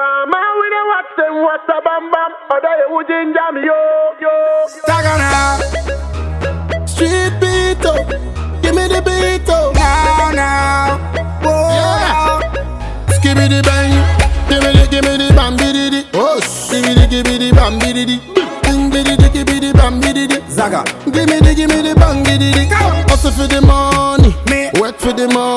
Farmer, we don't watch them, what's a bam bam. Other you ginger me, yo, yo. Tagana, Street beat up, give me the beat up. now, now. Whoa. Skibby the bang, give me the, give me the bam biddy di. Oh, give me the, give me the bam biddy di. Ding biddy di, give me the bam biddy di. Zaga. Give me the, give me the bang biddy di. Hustle for the money, Me. work for the money.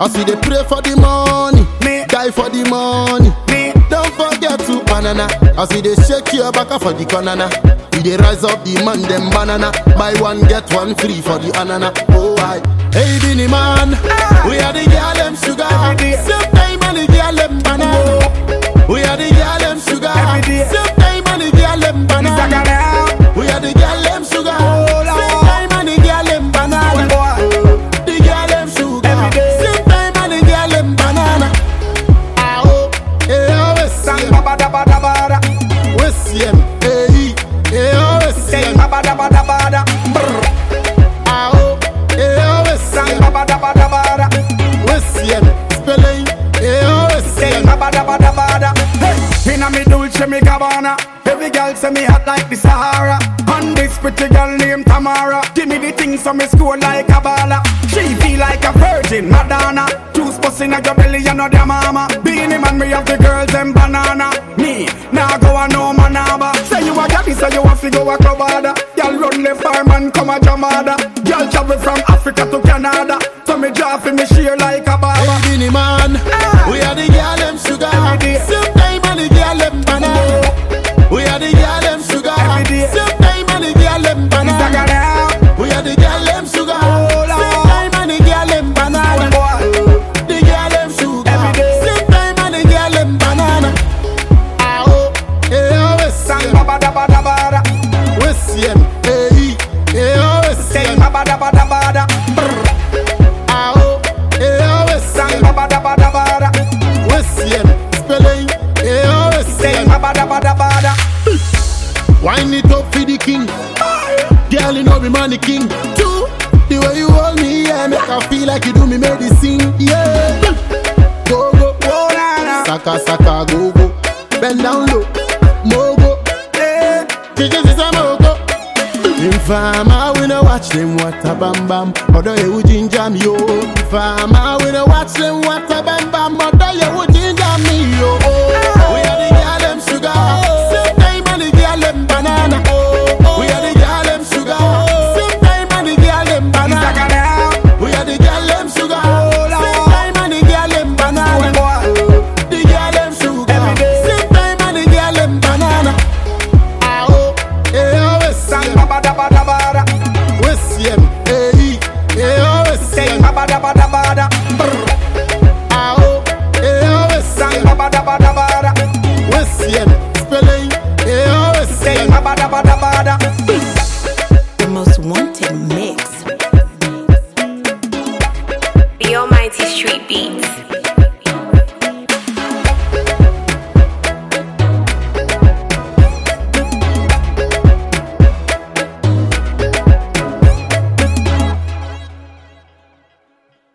I see they pray for the money, Me. die for the money. me. Don't forget to banana. I see they shake your back for the banana. We they rise up the man them banana. Buy one get one free for the anana. Oh I, hey Binny man, ah. we are the girl them sugar. Inna me Gabbana. Every girl say me hot like the Sahara. And this pretty girl named Tamara. Give me the things so me score like a baller. She feel like a virgin Madonna. Juice busting at your belly, you know their mama. Being man, me have the girls and banana. Me, now go a no manaba. Say you a gaddy, so you have to go a club harder. Girl run the farm and come a jamada. Girl travel from Africa to Canada. So me draw for me share like Wind it up for the king. Girl, you know me money king. Two, the way you hold me, yeah, make I feel like you do me medicine. Yeah. Go, go. Oh. Saka, saka, go, go. Bend down low. Mogo. Eh. Chicken is a mogo. In farmer, we no watch them water bam bam. Other you ginger me, yo. In farmer, we no watch them water bam bam. Other you Beats.